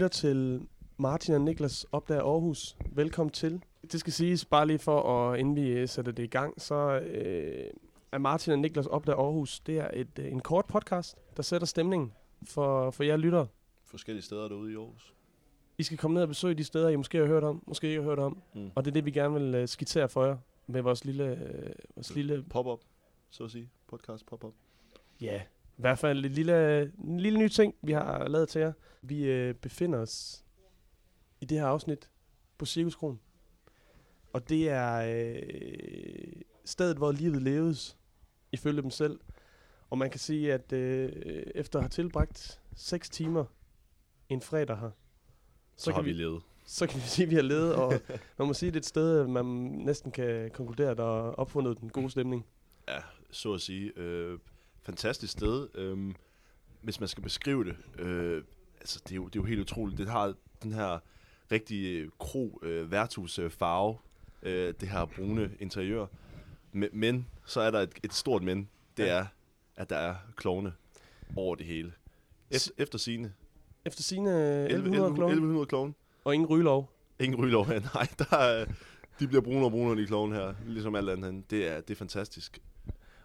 Lytter til Martin og Niklas opdager Aarhus. Velkommen til. Det skal siges bare lige for, at inden vi øh, sætter det i gang, så øh, er Martin og Niklas opdager Aarhus. Det er et, øh, en kort podcast, der sætter stemningen for, for jer lyttere. Forskellige steder derude i Aarhus. I skal komme ned og besøge de steder, I måske har hørt om, måske ikke har hørt om. Mm. Og det er det, vi gerne vil øh, skitsere for jer med vores lille, øh, vores lille Pop-up, så at sige. Podcast pop-up. Ja, i hvert fald en lille, en lille ny ting, vi har lavet til jer. Vi øh, befinder os i det her afsnit på Cirkuskron. Og det er øh, stedet, hvor livet leves, ifølge dem selv. Og man kan sige, at øh, efter at have tilbragt 6 timer en fredag her, Så, så, har kan vi vi, levet. så kan vi sige, at vi har levet. Og man må sige, at det er et sted, man næsten kan konkludere, der er opfundet den gode stemning. Ja, så at sige. Øh, fantastisk sted. Øh, hvis man skal beskrive det, øh, altså det er, jo, det er jo helt utroligt. Det har den her rigtige kro øh, værtshus øh, farve, øh, det her brune interiør. Men, men så er der et, et stort men. Det Ja. er, at der er klovne over det hele. Efter, efter sine Efter sine 1100 1100, klovne 1100 klovne. og ingen rygelov. Ingen rygelov her. Nej, der er, de bliver brunere og brunere, de klovne her. Ligesom alt andet. Det er, det er fantastisk.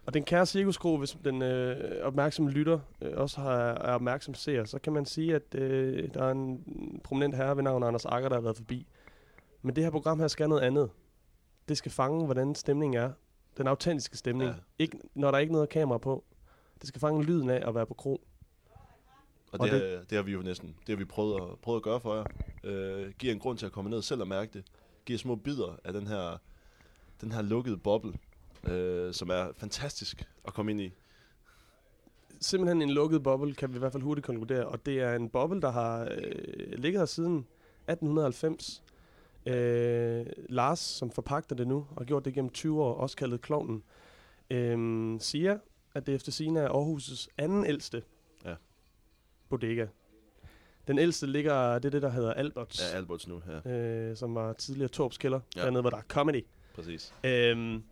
Og den kære cirkuskro, hvis den øh, opmærksomme lytter øh, også har, er opmærksom ser, så kan man sige, at øh, der er en prominent herre ved navn Anders Akker, der har været forbi. Men det her program her skal noget andet. Det skal fange, hvordan stemningen er. Den autentiske stemning. Ja. Ikke, når der er ikke noget kamera på. Det skal fange lyden af at være på kro. Og, Og det, det, har, det har vi jo næsten det har vi prøvet at, prøvet at gøre for jer. Øh, giver en grund til at komme ned selv og mærke det. Giver små bidder af den her, den her lukkede boble, øh, som er fantastisk at komme ind i. Simpelthen en lukket boble, kan vi i hvert fald hurtigt konkludere. Og det er en boble, der har øh, ligget her siden 1890. Øh, Lars, som forpagter det nu, og har gjort det gennem 20 år, også kaldet Klovnen, øh, siger, at det efter sine er Aarhus' anden ældste Ja. bodega. Den ældste ligger, det er det, der hedder Alberts, Ja, Alberts nu her. øh, som var tidligere Torps kælder, Ja. ja. dernede, hvor der er comedy. Præcis. Øhm,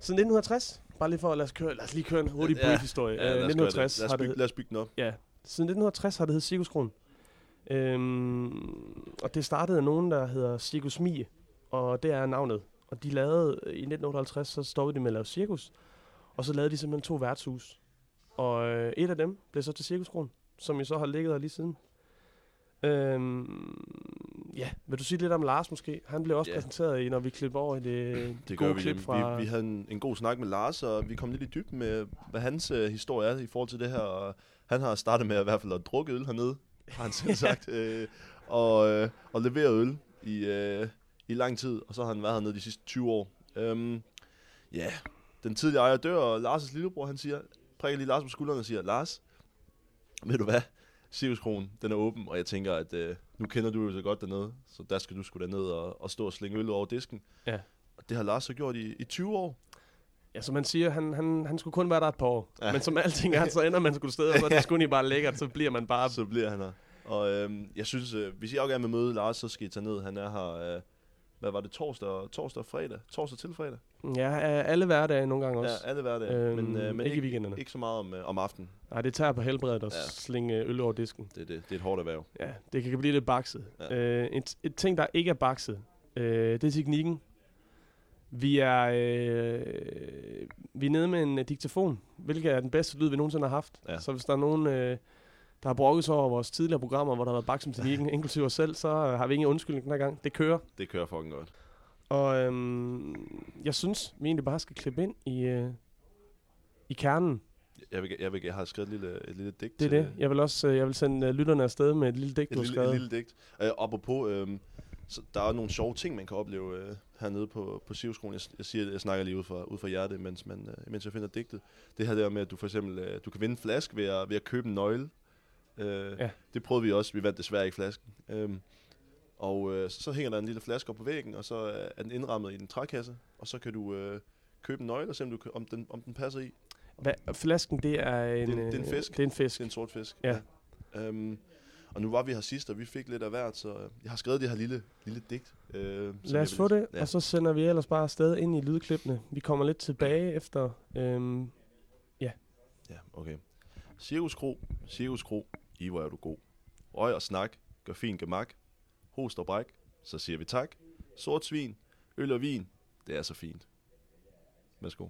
siden 1960, bare lige for at lad os, køre, lad os lige køre en hurtig Ja. brief historie. Ja, lad Øh, os gøre det. 1960 Lad os, bygge, lad os bygge den op. ja, siden 1960 har det heddet Cirkuskron. Øhm, og det startede af nogen, der hedder Cirkus Mie, og det er navnet. Og de lavede, i 1958, så stoppede de med at lave cirkus, og så lavede de simpelthen to værtshus. Og øh, et af dem blev så til Cirkuskron, som jo så har ligget her lige siden. Øhm, ja, vil du sige lidt om Lars måske? Han blev også Ja. præsenteret i, når vi klipper over i det, Det gode vi. klip Fra... Vi, vi havde en, en god snak med Lars, og vi kom lidt i dybden med, hvad hans øh, historie er i forhold til det her. Og han har startet med at, i hvert fald at drukke øl hernede, har han selv sagt. Øh, og, øh, og levere øl i, øh, i lang tid, og så har han været hernede de sidste 20 år. Øhm, ja, den tidligere ejer dør, og Lars' lillebror, han siger, prikker lige Lars på skulderen og siger, Lars, ved du hvad? Cirkuskronen, den er åben, og jeg tænker, at øh, nu kender du jo så godt dernede, så der skal du sgu ned og, og stå og slinge øl over disken. Ja. Og det har Lars så gjort i, i 20 år. Ja, som man siger, han, han, han skulle kun være der et par år. Ja. Men som alting er, så ender man skulle sted, og så er det sgu egentlig bare lækkert, så bliver man bare... Så bliver han her. Og øhm, jeg synes, øh, hvis I også gerne vil møde Lars, så skal I tage ned. Han er her, øh, hvad var det, torsdag, torsdag og fredag? Torsdag til fredag? Ja, alle hverdage nogle gange også. Ja, alle hverdage. Øhm, men øh, men ikke i ikke, weekenderne. ikke så meget om, øh, om aftenen. Nej, det tager på helbredet at Ja. slinge øl over disken. Det, det, det er et hårdt erhverv. Ja, det kan blive lidt bakset. Ja. Øh, et, et ting, der ikke er bakset, øh, det er teknikken. Vi er, øh, vi er nede med en øh, diktafon, hvilket er den bedste lyd, vi nogensinde har haft. Ja. Så hvis der er nogen, øh, der har brokket sig over vores tidligere programmer, hvor der har været bakset med teknikken, inklusive os selv, så øh, har vi ingen undskyldning den her gang. Det kører. Det kører fucking godt. Og øhm, jeg synes, vi egentlig bare skal klippe ind i, øh, i kernen. Jeg, vil, jeg, vil, jeg har skrevet et lille, et lille digt. Det er til, det. Jeg vil også øh, jeg vil sende øh, lytterne afsted med et lille digt, Et du har lille, et skrevet. lille digt. Øh, apropos, øh, så der er nogle sjove ting, man kan opleve øh, hernede på, på Sivskolen. Jeg, jeg, siger, jeg snakker lige ud fra, ud fra hjertet, mens, man, øh, mens jeg finder digtet. Det her der med, at du for eksempel øh, du kan vinde en flaske ved at, ved at købe en nøgle. Øh, Ja. Det prøvede vi også. Vi vandt desværre ikke flasken. Øhm, og øh, så, så hænger der en lille flaske op på væggen, og så øh, er den indrammet i en trækasse. Og så kan du øh, købe en nøgle og se, om, du, om, den, om den passer i. Hvad, flasken, det er en, Det det er en øh, fisk. Det er en fisk. Det er en sort fisk. Ja. ja. Øhm, og nu var vi her sidst, og vi fik lidt af hvert, så øh, jeg har skrevet det her lille, lille digt. Øh, Lad os få det, Ja. og så sender vi ellers bare afsted ind i lydklippene. Vi kommer lidt tilbage efter... Øhm, Ja, okay. Cirkuskro, cirkuskro, i hvor er du god. Røg og snak, gør fin gemak. Host og bræk, så siger vi tak. Sort svin, øl og vin, det er så fint. Værsgo.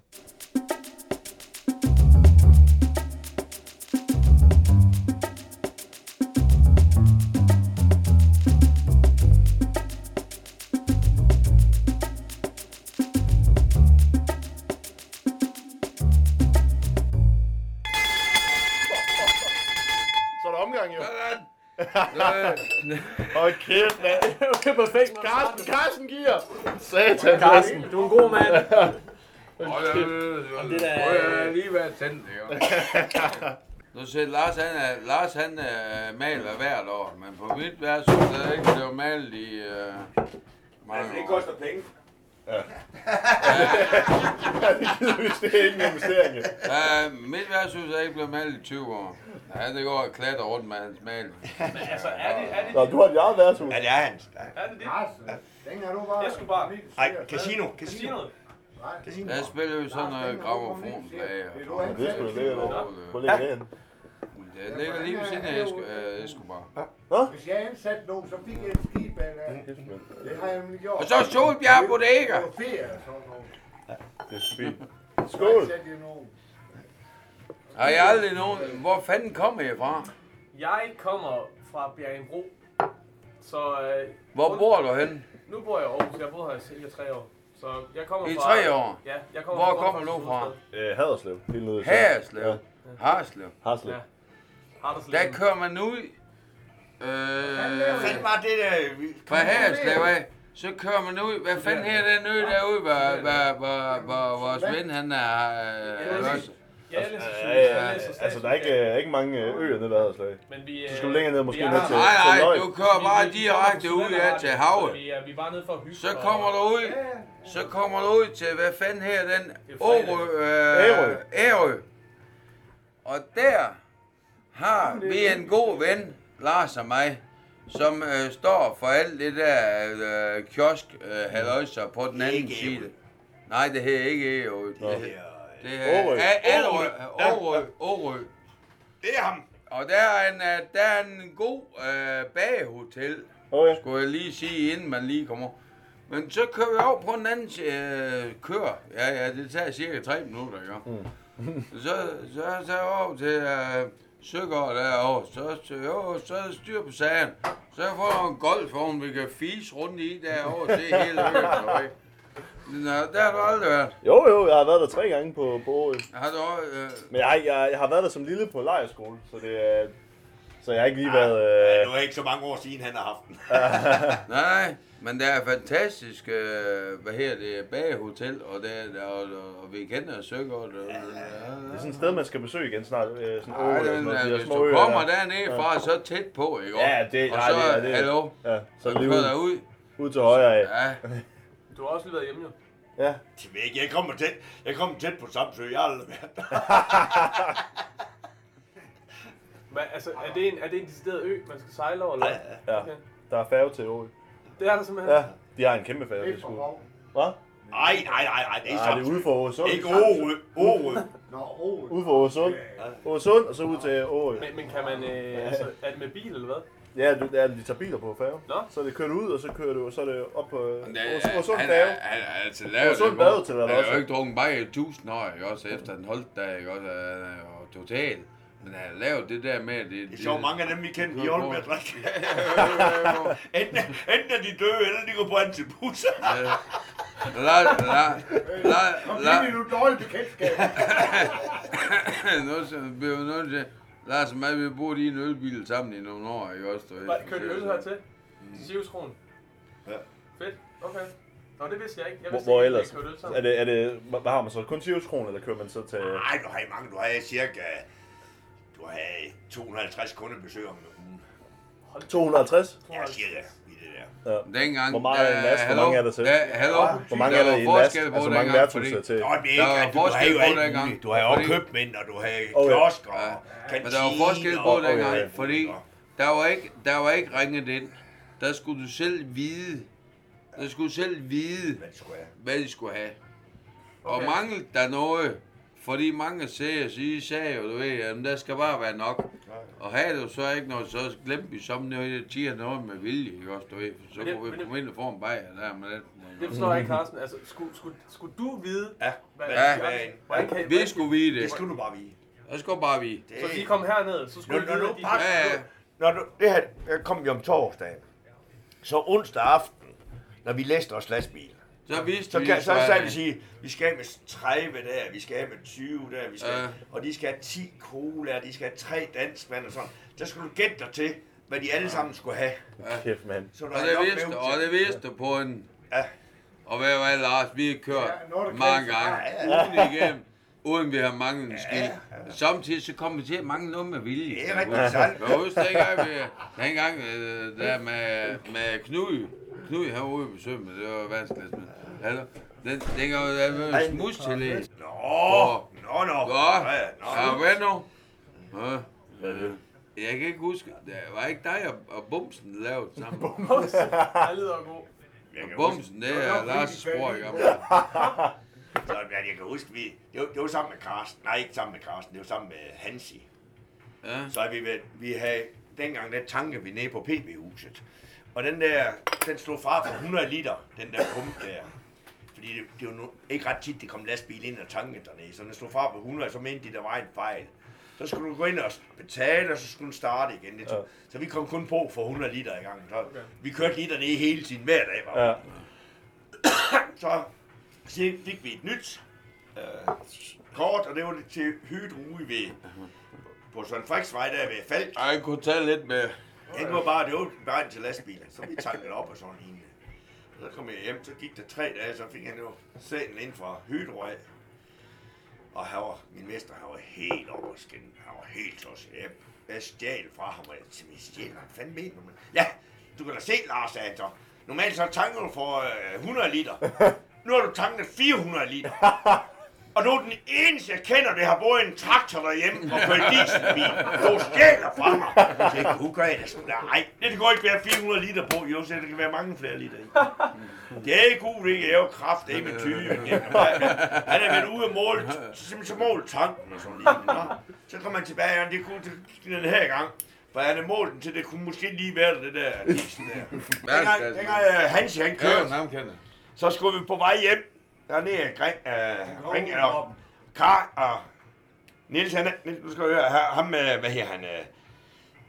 Perfekt. Carsten, Carsten giver. Satan. Carsten, du er en god mand. Det der... Jeg lige været tændt, ikke? Nu siger Lars, han, er, Lars, han er maler hvert år, men på mit værtshus er det ikke blevet malet i øh, mange Altså, det koster penge. Hvis det er ikke en investering. Ja, mit værtshus er ikke blevet malet i 20 år. Ja, det går og klatter rundt med hans maling. Altså, er det, er det, Nå, du har dit eget værtshus. Ja, det er hans. er det det? Den er du bare... Jeg skulle bare... Nej, casino. Casino. Casino. Der spiller vi sådan noget gramofonplage. du Det er sgu da lækkert. og- Hvor ligger det henne? Det ligger lige ved siden af Esko- øh, Escobar. Hvis jeg ansatte nogen, så fik jeg en skib af det. Det har jeg nemlig gjort. Og så Solbjerg Bodega. På ferie og sådan noget. Det er fint. Så Skål. Har jeg aldrig nogen... Hvor fanden kommer jeg fra? Jeg kommer fra Bjergenbro. Så øh, Hvor bor du hen? nu bor jeg i Aarhus. Jeg boet her i cirka tre år. Så jeg kommer I fra... tre år? Ja, jeg kommer Hvor fra kommer du fra? Øh, Haderslev. Helt nede i Haderslev. Harslev. Haderslev. Ja. Harderslev. Der kører man ud... Øh, Hvad fanden var det der? fra Haderslev af. Så kører man ud. Hvad fanden her den ø derude, hvor, hvor, hvor, hvor vores ven han er... Øh? Ja, jeg læser Ja, ja, jeg læser altså der er ikke, øh, ikke mange øh, øer nede ved Haderslev. Men vi, Så skal du længere ned, måske ned her- til- Nej, nej, du kører bare direkte ud ja, til havet. Vi er, vi er bare nede for at hygge. Så kommer du ud. Så kommer du ud til, hvad fanden her den? Årø. Øh, Ærø. Og der har vi en god ven, Lars og mig, som øh, står for alt det der øh, kiosk øh, halløjser på den anden Ikke side. Nej, det her er ikke Ærø. Det, det er Årø. Ærø. Årø. Årø. Det er ham. Og der er en, øh, der er en god øh, bagehotel, Okay. skulle jeg lige sige, inden man lige kommer. Men så kører vi over på den anden øh, kør. Ja, ja, det tager cirka tre minutter, ikke? Mm. så, så, så over til øh, Søgaard derovre. Så, så, jo, så er der styr på sagen. Så jeg får en golfvogn, vi kan fise rundt i derovre til hele øen. ikke? Nå, der har du aldrig været. Jo, jo, jeg har været der tre gange på, på Årø. Har du også, øh, Men jeg, jeg, jeg har været der som lille på lejerskole, så det er... Så jeg har ikke lige været... Ja, Øh, nu er ikke så mange år siden, han har haft den. Nej, men der er fantastisk, øh, hvad her det, bagehotel, og, der, der, og, og, og vi kender Søgaard. Og, ja, det er sådan et sted, man skal besøge igen snart. Øh, sådan Nej, og sådan øh, der hvis du øer kommer der. dernede fra, så tæt på, ikke? Ja, det- og nej, så, det er- det hallo, Ja, så så lige ud, ud. ud til højre af. Ja, Du har også lige været hjemme, jo. Ja. Jeg ved ikke, jeg kommer tæt, jeg kommer tæt på Samsø, jeg har aldrig været der. Men, altså, er det, en, er det en decideret ø, man skal sejle over, eller hvad? Ja, Okay. der er færge til Årø. Det er der simpelthen. Ja, de har en kæmpe færge, det er for sgu. Hvad? Nej, nej, nej, nej, det er Nej, det er Samsø. ude for Åresund. Ikke Årø, Årø. Nå, oh. Ude for Åresund. Åresund, og så ud til Årø. Men, men kan man, øh, altså, er det med bil, eller hvad? Ja, du, ja, de tager biler på færge. Nå. Så det kører du ud, og så kører du, så er det op på Åres- Åresund han, han, altså, lavet det badehotel er der Han har jo ikke drukket bare i tusind år, ikke også, efter den holdt der, ikke også, og total. Men han har lavet det der med, det... Det er sjovt, mange af dem, vi kender, de holder med at drikke. Enten, enten er de døde, eller de går på antibus. La, la, la, Kom la, ind i nu dårligt bekendtskab. nu så bliver vi nødt til... Lars og mig, vi har boet i en ølbil sammen i nogle år, ikke også? Hvad, Kørte du øl hertil? Til Sivskronen? Ja. Fedt, okay. Nå, det vidste jeg ikke. Jeg Hvor, vidste hvor ikke, ellers? øl sammen. Er det, er det, hvad har man så? Kun 20 kroner, eller kører man så til... Nej, du har i mange, du har cirka... Du har 250 kundebesøg om ugen. 250? Ja, cirka der. Dengang... Hvor meget er en øh, last? Hvor hallo? mange er der til? Ja, hallo? Hvor mange er der i en last? Altså, hvor mange værtshus er til? Nå, det er ikke, du har forskel jo på alt muligt. Du har jo også købmænd, og du har Okay. kiosk og Ja. kantiner. Men der var forskel på dengang, fordi der var ikke, der var ikke ringet ind. Der skulle du selv vide, der skulle du selv vide, Hvad det skulle jeg? hvad de skulle have. Og manglede der noget Fordi mange sagde, så I sagde jo, du ved, at der skal bare være nok. Og havde du så ikke noget, så glemte vi som noget, tiger noget med vilje, ikke også, du ved. For så Men det- kunne vi det- komme ind og få en bajer der med den. Det forstår jeg ikke, Carsten. Altså, skulle, skulle, skulle du vide, Ja, hvad, hvad Ja. en? hvordan kan, Vi skulle vide Det det. skulle du bare vide. Jeg skal bare vide. Det, Så de kom herned, så skulle nå, de vide, nu, at de... pas, Ja, ja. når du, det her kom vi om torsdagen. Så onsdag aften, når vi læste vores lastbil, Så vidste så, vi, kan, så hvad- sagde vi sige, vi skal med 30 der, vi skal med 20 der, vi skal, Ja. og de skal have 10 cola, de skal have 3 danskvand og sådan. Der skulle du gætte dig til, hvad de alle sammen skulle have. Kæft, mand. Så der Og det vidste, væv og det vidste du på en... Ja. Og hvad var Lars, vi har kørt Ja, mange gange, Ja, uden igennem, uden vi har manglet en skid. Samtidig så kommer vi til at mangle noget med vilje. Det er rigtig sandt. Jeg husker dengang, vi, dengang øh, der med, med Knud, Knud han var ude på besøg, men det var vanskeligt. Men, altså, den, dengang der var en smus til det. Nå, Åh. nå, nå. Nå, Ja, hvad nu? Ja, jeg kan ikke huske, det var ikke dig og, og Bumsen lavet sammen. Det lyder god. Huske- Bumsen, det er Lars' bror, ikke? Så, ja, jeg kan huske, vi, det, var, det var sammen med Karsten. Nej, ikke sammen med Karsten, det var sammen med Hansi. Ja. Så er vi, ved, vi havde, dengang der tanke vi nede på PB-huset. Og den der, den stod fra for 100 liter, den der pumpe der. Fordi det, det var nu ikke ret tit, det kom lastbil ind og tanke dernede. Så den stod fra på 100, så mente de, der var en fejl. Så skulle du gå ind og betale, og så skulle den starte igen. Det tog, Så vi kom kun på for 100 liter i gang. Så vi kørte lige dernede hele tiden, hver dag. Var. Ja. Så så fik vi et nyt øh, kort, og det var det til Hydro ude ved, på Søren Friksvej der ved Falk. Jeg kunne tage lidt med. Det var bare, det var bare til lastbilen, så vi tankede op og sådan en. Så kom jeg hjem, så gik der tre dage, så fik han jo sæden ind fra Hydro af. Og han var, min mester, han var helt over. Han var helt tosset. Jeg, jeg stjal fra ham, og jeg tænkte, jeg hvad fanden mener du? Men, ja, du kan da se, Lars, sagde han så. Normalt så tanker du for øh, 100 liter. Nu har du tanket 400 liter. Og du er den eneste, jeg kender, der har både en traktor derhjemme og kørt dieselbil. Du stjæler fra mig. Det kunne gøre det. Nej, det går ikke være 400 liter på. Jo, så det kan være mange flere liter i. Det er ikke god, det er jo kraft, det er med 20 igen. Han er været ude og måle, simpelthen så målt tanken og sådan lige. Så kommer han tilbage, og det kunne til den her gang. For han er målt den til, det kunne måske lige være det der diesel der. Dengang, dengang uh, Hans, han kørte, så skulle vi på vej hjem. Dernede af Gring, øh, Ring, eller Kar og Niels, han Niels, nu skal jeg høre, ha- ham, øh, hvad her han, øh,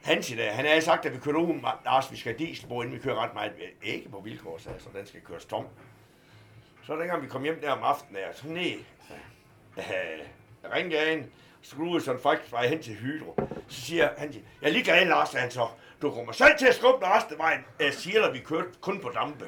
Hansi der, han havde sagt, at vi kørte ud, Lars, vi skal diesel på, inden vi kører ret meget, ikke på vilkår, så altså, den skal køres tom. Så dengang vi kom hjem der om aftenen, der, så ned, øh, ringgaden, så skulle ud sådan faktisk vej hen til Hydro. Så siger han, jeg lige galt, Lars, han så, du kommer selv til at skubbe den resten af vejen. Jeg siger, at vi kørte kun på dampe.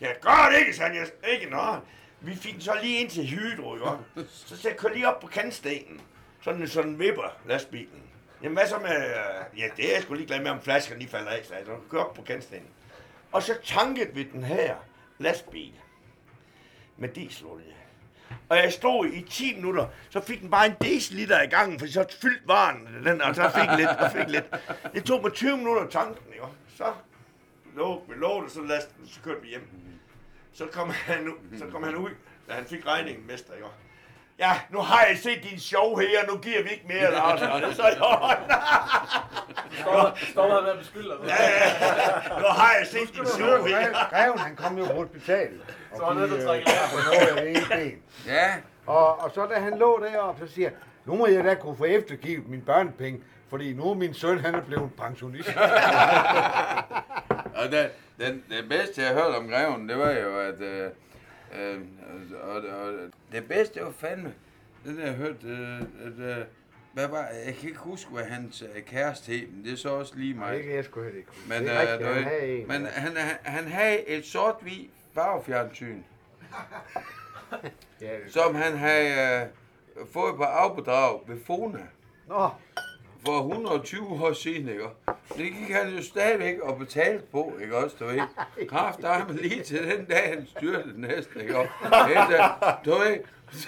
Jeg gør det ikke, sagde. Jeg, ikke, nå. Vi fik den så lige ind til Hydro, jo. Så sagde jeg, kør lige op på kantstenen. Sådan, sådan vipper lastbilen. Jamen hvad så med, øh, ja det er jeg sgu lige glad med, om flaskerne lige falder af, så jeg så kør op på kantstenen. Og så tankede vi den her lastbil med dieselolie. Og jeg stod i 10 minutter, så fik den bare en deciliter i gangen, for så fyldt varen, den, og så fik lidt, og fik lidt. Det tog mig 20 minutter at tanke den, jo. Så lå vi lå det, så, last, så kørte vi hjem. Så kom han, så kom han ud, da han fik regningen, mester, jo. Ja, nu har jeg set din show her, nu giver vi ikke mere, Lars. Og Så jo, Står, står der med at beskylde os. ja, ja, nu har jeg set din show her. Greven, han kom jo på hospitalet. Og Så er han nødt til at trække øh, ben. Ja, Og, og så da han lå deroppe, så siger jeg, nu må jeg da kunne få eftergivet min børnepenge, fordi nu er min søn, han er blevet pensionist. og den, den, det bedste, jeg hørte om greven, det var jo, at... Øh, øh, og, og, det bedste, det var fandme, det der jeg hørte, øh, at, øh, hvad var, jeg kan ikke huske, hvad hans øh, kæreste hed, men det er så også lige mig. Det kan jeg sgu ikke. Men, det er øh, rigtigt, han havde en. men han, han, han havde et sort-hvid farvefjernsyn, det- som han havde øh, fået på afbedrag ved Fona Nå, for 120 år siden, ikke? Det gik han jo stadigvæk og betalte på, ikke også, du ved. Kraft der ham lige til den dag, han styrte næsten, ikke? Efter, du ved.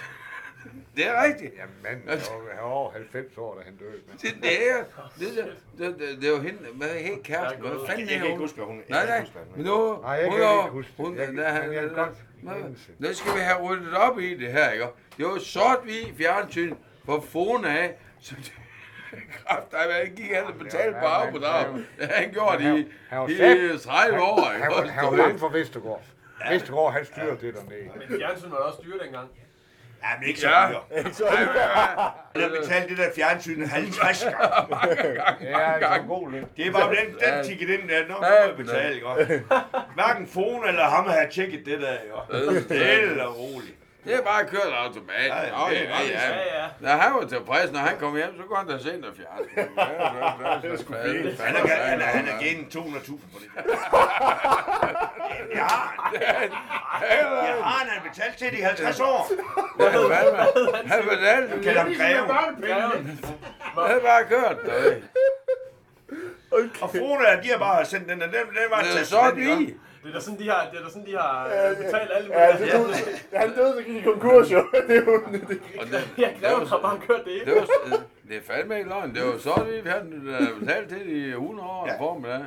Det er rigtigt. Jamen, manden er han var over 90 år, da han døde. Men. Det, det er det, det, det, det, det jo hende, hvad er helt kæresten? Hvad fanden Jeg er kan ikke hun? huske, hun Nej, jeg kan nej, ikke huske, hun men er. nu, Nej, jeg hun kan er- ikke huske det. hun, Jeg men nej, nu skal vi have ryddet op i det her, ikke? Det var sort-hvid fjernsyn på Fona af, så det kraft, der gik han og betalte på Ja, afbedrag. Det han gjort Han- i, han var i sat- 30 år? Han, var- han du var bange for Vestergaard. Vestergaard, han styrede det dernede. Men fjernsyn var også dyre dengang. Ja, men ikke så Ja. dyr. Så, Han har betalt det der fjernsyn 50 gange. Ja, det var en god løn. Det er bare den, Ja. den ticket ind der, når Ja, man jeg betale, ikke? Hverken Fone eller ham har tjekket det der, ikke? Stille og roligt. Det er bare kørt automatisk. Ja, Ja, er ja, ja, Ja, ja. Når han var tilfreds, når han kom hjem, så kunne han da se noget fjernsyn. Ja, ja, det er sgu fint. Han har, han har, han har givet 200.000 for det. Det har han. Det har han. Han betalt til det i 50 år. Han fortalte, Kan han kræve. det er bare kørt. Ved. Og Fone, de har bare sendt den der. Den, den var Det til så lige. Det er da sådan, de har, det er da sådan, de har øh, betalt alle ja, mulige. det, du, han døde, så gik i konkurs, jo. Det er jo det, Og det, Jeg har bare kørt det det, ikke. var, det er fandme ikke løgn. Det var så lige, han havde betalt til det i 100 år Ja. formiddag.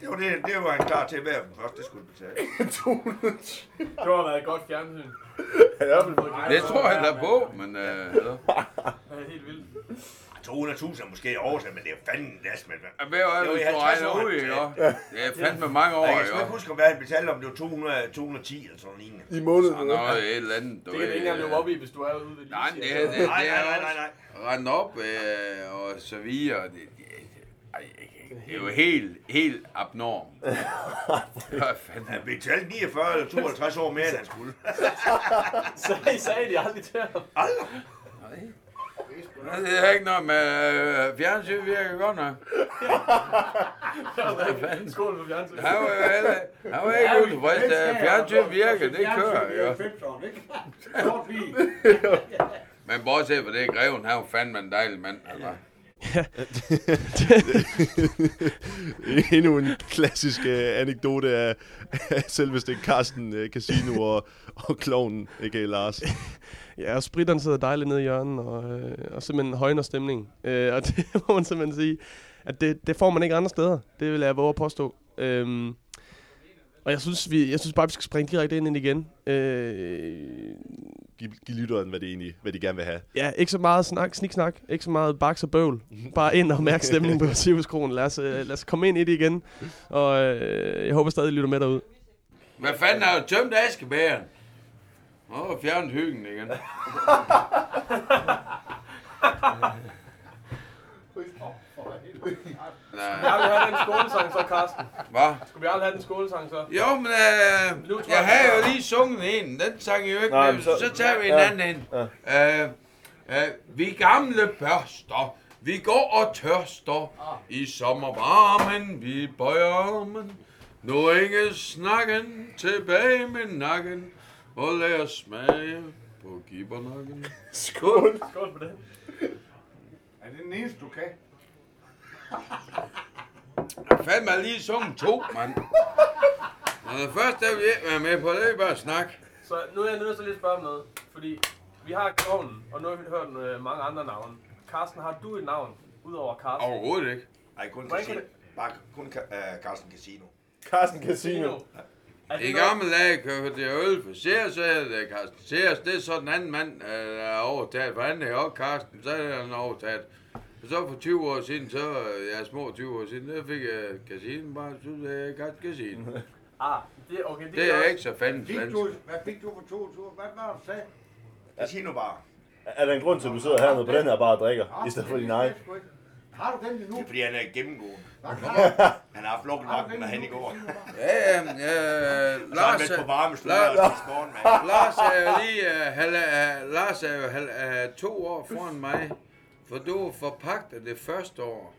Det var, det, det var han klar til at være den første, skulle betale. Det har været et godt fjernsyn. Det tror jeg da på, men øh, ja. Det er helt vildt. 200.000 er måske oversat, men det er fandme. Men, Jeg ved jo, at Det var du i skulle 50 regne år, ud, ikke? betalte. Det er fandme mange år, jeg kan ikke ikke? huske, hvad han betalte om. Det var 200, 210 eller sådan noget. I måneden. Og noget et eller andet, du Det kan du ikke engang løbe op i, hvis du er ude ved Nej, det er det. Nej, Det nej, nej, nej, nej. rende op øh, og servere. Det, det, det er jo helt, helt abnormt. Hvad fanden? Han betalte 49 eller 52 år mere, end han skulle. Så I sagde de aldrig til ham. Det er ikke noget med øh, fjernsyn virker godt nok. Skål for fjernsyn. Han var han var ikke utilfreds, fjernsyn virker, det kører, jo. Men bortset fra det, greven, han var fandme en dejlig mand, altså. Endnu en klassisk uh, anekdote af, af selveste Carsten uh, Casino og, og kloven, ikke Lars. Ja, og spritteren sidder dejligt nede i hjørnet, og, øh, og simpelthen højner stemningen. Øh, og det må man simpelthen sige, at det, det får man ikke andre steder. Det vil jeg våge at påstå. Øhm, og jeg synes, vi, jeg synes bare, vi skal springe direkte ind, ind igen. Øh, Giv, giv lytteren, hvad, det egentlig, hvad de gerne vil have. ja, ikke så meget snak, sniksnak, ikke så meget baks og bøvl. Bare ind og mærke stemningen på Siriuskronen. Lad os, øh, lad os komme ind i det igen. Og øh, jeg håber stadig, I lytter med derude. Hvad fanden har du tømt askebæren? Åh, oh, fjernet hyggen igen. Nej, Jeg vil have den skolesang så, Carsten. hvad? Skal vi aldrig have den skolesang så? Jo, men øh, Nu jeg jeg- har jo lige sunget en. Den sang jeg jo ikke Nej, Så, så- tager vi en ja, anden ind. Øh, øh, vi gamle børster, vi går og tørster i sommervarmen, vi bøjer armen. Nu ikke snakken, tilbage med nakken, og lad os smage på gibbernakken. Skål! Skål på den. Er det den eneste, du kan? Jeg fandt mig lige sunget to, mand. Når det første, jeg vil være med på, det er bare snak. Så nu er jeg nødt til lige at spørge om noget. Fordi vi har Klovnen, og nu har vi hørt øh, mange andre navne. Carsten, har du et navn, udover Carsten? Overhovedet ikke. Nej, kun Hvordan Casino. kan Bare kun uh, Carsten Casino. Carsten Casino. Er det I gamle dage købte jeg øl for Sears, så er det Carsten Sears. Det er så den anden mand, øh, der er overtaget. For han er også Carsten, så er han overtaget. Og så for 20 år siden, så øh, ja, små 20 år siden, der fik jeg casino bare, så det er Carsten Casino. Ah, det, okay, det, Det er også- ikke så fanden Fik du, hvad fik du for to ture? Hvad var det, du sagde? Casino bare. Er der en grund til, at du sidder hernede på den her bare og drikker, i stedet for din egen? Har du den endnu? Det er fordi, han er gennemgående. Han har haft lukket vagten, når han i går. Ja, ja, øh, Så er Lars, med på er- varme stue Lars-. Lars er jo lige, uh, halv, uh, Lars er jo halv, uh, to år foran mig, for du var forpagtet det første år.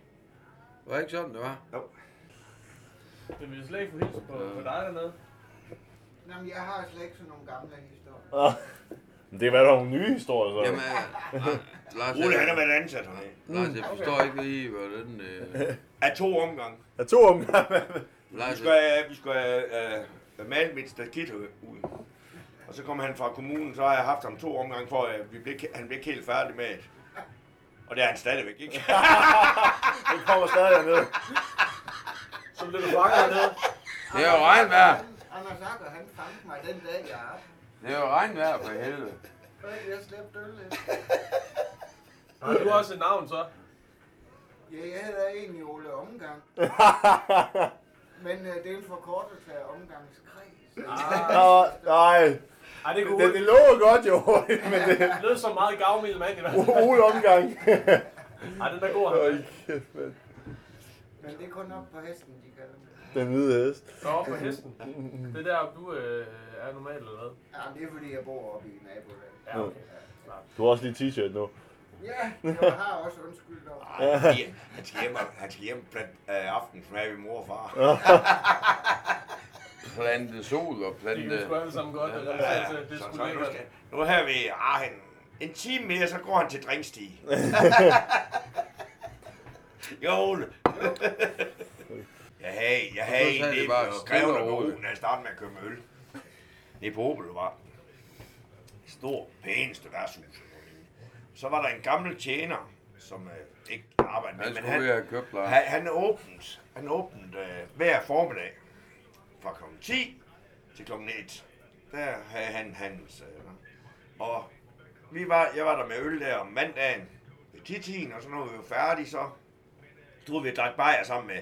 Var ikke sådan, det var? Men vi vil slet ikke få hilse på, på dig dernede. Jamen, jeg har slet ikke sådan nogle gamle historier. Men det kan være, der er nogle nye historier, så. Jamen, uh, Lars, Ole, han har været ansat hernede. Lars, jeg forstår ikke lige, hvordan... Uh, Af to omgange. Der er to omgange. Vi Lars, skulle have, vi skulle have uh, malet mit stakit ud. Og så kom han fra kommunen, så har jeg haft ham to omgange, for at vi blev, han blev ikke helt færdig med det. Og det er han stadigvæk, ikke? Den kommer stadig dernede. Så blev du fanget hernede. Det er jo regnvejr. Anders Akker, han fangede mig den dag, jeg er. Det er jo regnvejr for helvede. Jeg slæbte øl lidt. Har du også et navn så? Ja, jeg hedder egentlig Ole Omgang. Men uh, det er en forkortelse af omgangskreds. Nå, nej. Ej, det Det, kunne det lå godt jo, men det det lød som en meget gavmild mand i hvert fald. Ole omgang. Ej, den er god. Han. kæft, mand. Men det er kun op på hesten, de kalder det. Den hvide hest. Så op på hesten. Det er der, du øh, er normalt eller hvad? Ja, det er fordi, jeg bor oppe i nabolaget. Ja, okay. Du har også lige t-shirt nu. Ja, jeg har også undskyldt. Ej, fordi han skal hjem, han skal hjem blandt øh, aftensmad ved mor og far. Plante sol og plante... vi sgu alle sammen godt. Det, Ja, det, det, så, er så nu, skal, nu har vi ah, en, en time mere, så går han til drinkstige. jo. jeg havde, jeg havde en sagde det de bare på stille Greven og og da jeg startede med at købe øl. Det er på Opel, var. Stor, pæneste værtshus. Så var der en gammel tjener, som øh, ikke arbejdede med, men han, købt han, han åbnede, han åbnede øh, hver formiddag fra kl. 10 til kl. 1. Der havde han hans... Øh, og vi var, jeg var der med øl der om mandagen ved 10 og så når vi var færdige, så stod vi og drak bajer sammen med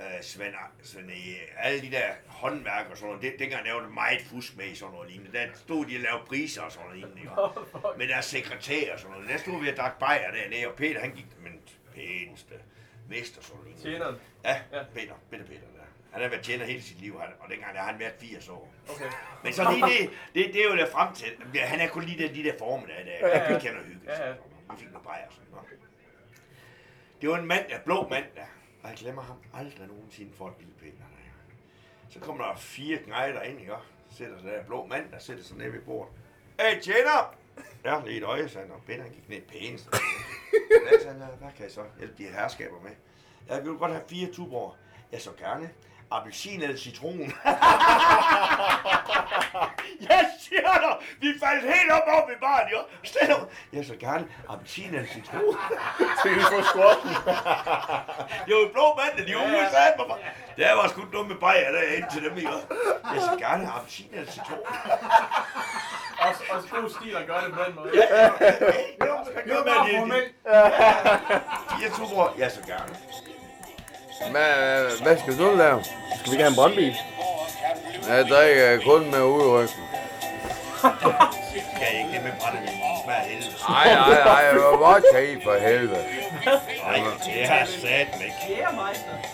øh, Svend, Svend E- alle de der håndværk og sådan noget. Det, dengang lavede det meget fusk med i sådan noget lignende. Der stod de og lavede priser og sådan noget lignende. ikke? med deres sekretær og sådan noget. Der stod vi og drak bajer dernede, og Peter han gik den pæneste vest og sådan noget. lignende. Tjeneren. Ja, Ja. Peter, Peter Peter der. Han har været tjener hele sit liv, han- og dengang har han været 80 år. Okay. Men så lige det, det, det er jo der frem til. Han er kun lige der, de der formiddag, der Ja, ja. vi kender hygge. Ja, ja. Fik noget bajer og sådan noget. Det var en mand, der blå mand der. Og jeg glemmer ham aldrig nogensinde for et lille Peter. Der. Så kommer der fire gnejder ind, ikke? Sætter sig der blå mand, der sætter sig ned ved bordet. Hey, tjener! Ja, lige et øje, sagde han, og Peter han gik ned pænest. Hvad, kan jeg så hjælpe de her herskaber med? Jeg vil godt have fire tuborg. Jeg så gerne. Appelsin eller citron. jeg siger dig, vi faldt helt op op i baren, jo. Stille. Jeg så gerne appelsin eller citron. Skal vi få squatten? Det var en blå mand, de unge sagde mig. Det var sgu dumme bajer der ind til dem, ikke? Jeg så gerne appelsin eller citron. Også, også god stil at gøre det på den måde. Jo, men det, det, fire tuborg. Jeg så gerne. Hvad, hvad skal du lave? Skal vi ikke have en brandbil? Jeg drikker kun med udrykning. Skal jeg ikke det med brændevin? Af helvede. Ej, ej, ej, hvor vodka i for helvede. Nej, det har sat ikke.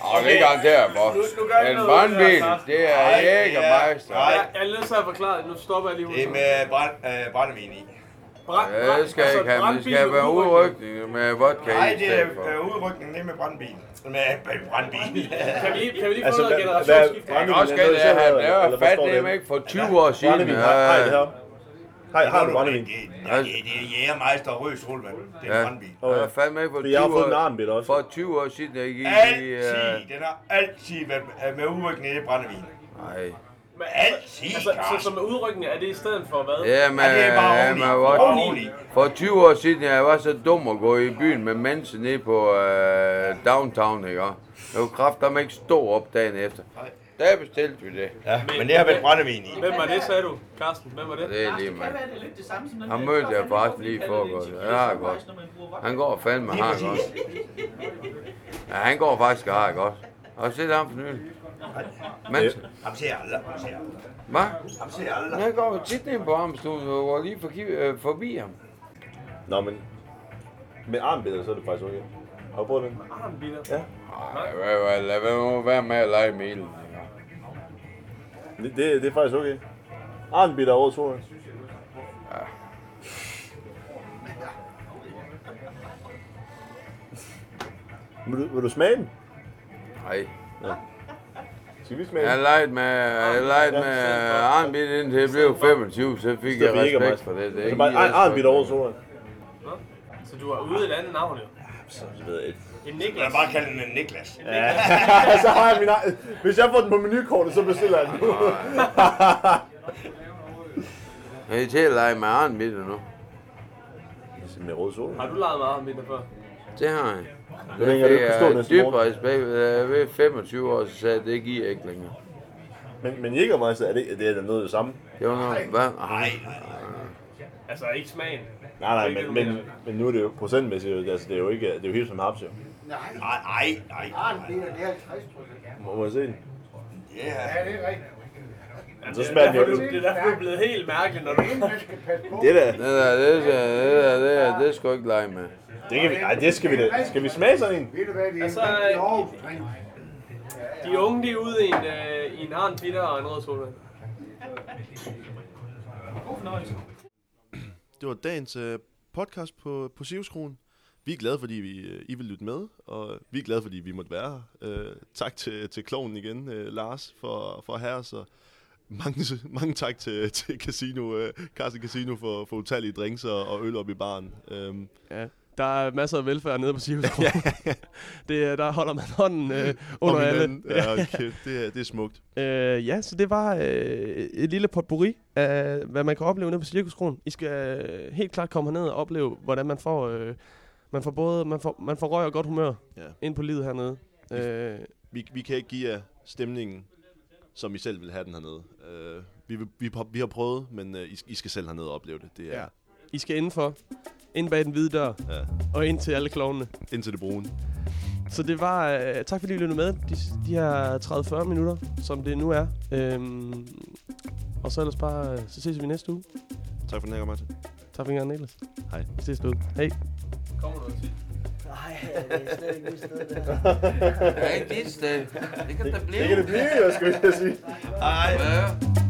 Og det garanterer jeg for. Vi En brandbil, det er Nej, det er- jægermeister. nej. Jeg jeg er nødt til at forklare det. Nu stopper jeg lige ud. Det er med brænd, øh, brændevin i. Brand, Ja, det skal ikke have, det skal være udrykning med vodka Nej, det er øh, udrykning, det er med brandbil. Med, med brandbil. Kan vi lige, kan vi lige få Altså, noget kan også gætte, at han laver fat det ikke for 20 år siden. Brændevin, I det Ja, her? Har, har du Det, brændevin? det, det, det er jægermeister og rød solvand. Det er Ja. ja. brændbil. jeg har fandme ikke for Fordi jeg har 20 fået en år, armbil også. for 20 år siden, jeg gik i... Altid, øh, den har altid været øh, med udrykning i det brændevin. Nej. Men, Altid, Altså, så, med udrykning er det i stedet for hvad? Ja, men, Ja, det er bare ja, oveni. men hvor- Oveni. for 20 år siden, jeg var så dum at gå i byen med mensen nede på øh, downtown, ikke? Og Jeg kunne kraftedeme ikke stå op dagen efter. Der bestilte vi det. Ja, men det har været brændevin i. Hvem var det, sagde du? Carsten, hvem var det? Det er lige Det mig. kan være, det er lidt det samme som den Han mødte jeg faktisk lige en Ja, er godt. man. Han går fandme har godt. Ja, han går faktisk har godt. Og se ham for nylig. Mensen. Ham ser jeg aldrig. Ham ser jeg aldrig. Hvad? Ham ser jeg aldrig. Jeg går tit ind på ham, stod og går lige forbi, øh, forbi ham. Nå, men med armbilleder, så er det faktisk okay. Har du prøvet den? Armbiler. Ja. Ej, hvad, hvad, lad være med- være med at lege med ilden. Det, det, det er faktisk okay. Armbilleder over to. Vil du, vil du smage den? Nej. Skal vi smage Jeg legede med, jeg legede med armbit indtil jeg blev 25, så fik jeg respekt for det. det er Altså ikke bare armbilleder over to. Så du er ude et andet navn, jo. Så ved jeg ikke. En Jeg Niklas. kan bare kalde den en Niklas. så har jeg min egen. Hvis jeg får den på menukortet, så bestiller jeg den. Jeg er til at lege med Arne Bitter nu. Med rød sol. Har du leget med det før? Det har jeg. Det er ikke, jeg forstå næste morgen. jeg ved 25 år, så sagde jeg, det giver jeg ikke længere. Men, men Jägermeister, er det, det er da noget af det samme? Det var noget, hvad? Ej, Altså ikke smagen. Nej, nej, men, men, men nu er det jo procentmæssigt, altså, det er jo ikke, det er jo helt som haps, jo. Nej, Nej, nej, nej. Det er 50 procent. Må, jeg se den? Ja, Ja, det er rigtigt. Så smager. Det er derfor, du er blevet helt mærkelig, når du... Man. Det der, det der, det der, det der, det der, det skal jeg ikke lege med. Det kan vi, ej, det skal vi da. Skal vi smage sådan en? Ved du hvad, det er Altså, øh. De unge, de er ude i en, øh, i en Arne Bitter og en rød solvand. God fornøjelse. Det var dagens øh, podcast på, på Sivskronen. Vi er glade, fordi vi, øh, I vil lytte med, og vi er glade, fordi vi måtte være her. Øh, tak til, til kloven igen, øh, Lars, for, for at have os, og mange, mange tak til, til Casino, øh, Carsten Casino for, for utallige drinks og, og øl op i baren. Øhm, Ja, der er masser af velfærd nede på Sivskronen. det, er- der holder man hånden øh, under om alle. Ja, okay, det, er, det er smukt. Øh, ja, så det var øh, et lille potpourri af, hvad man kan opleve nede på Cirkuskronen. I skal øh, helt klart komme herned og opleve, hvordan man får, øh, man får både man får, man får røg og godt humør Ja. ind på livet hernede. Øh, Vi, vi kan ikke give jer stemningen, som I selv vil have den hernede. Øh, vi, vi, har- vi har prøvet, men øh, I, I skal selv hernede og opleve det. Det er Ja. ja. I skal indenfor, ind bag den hvide dør, Ja, og ind til alle klovnene. indtil det brune. Så det var, øh, tak fordi I lyttede med, de, de her 30-40 minutter, som det nu er. Øhm, og så ellers bare, øh, så ses vi næste uge. Tak for den her gang, Martin. Tak for en gang, Niklas. Hej. Vi ses derude. Hej. Kommer du tit? Nej, det er slet ikke mit sted der. Ja, ikke dit sted. Det kan da blive. Det kan det blive, jeg skulle sige. Ja.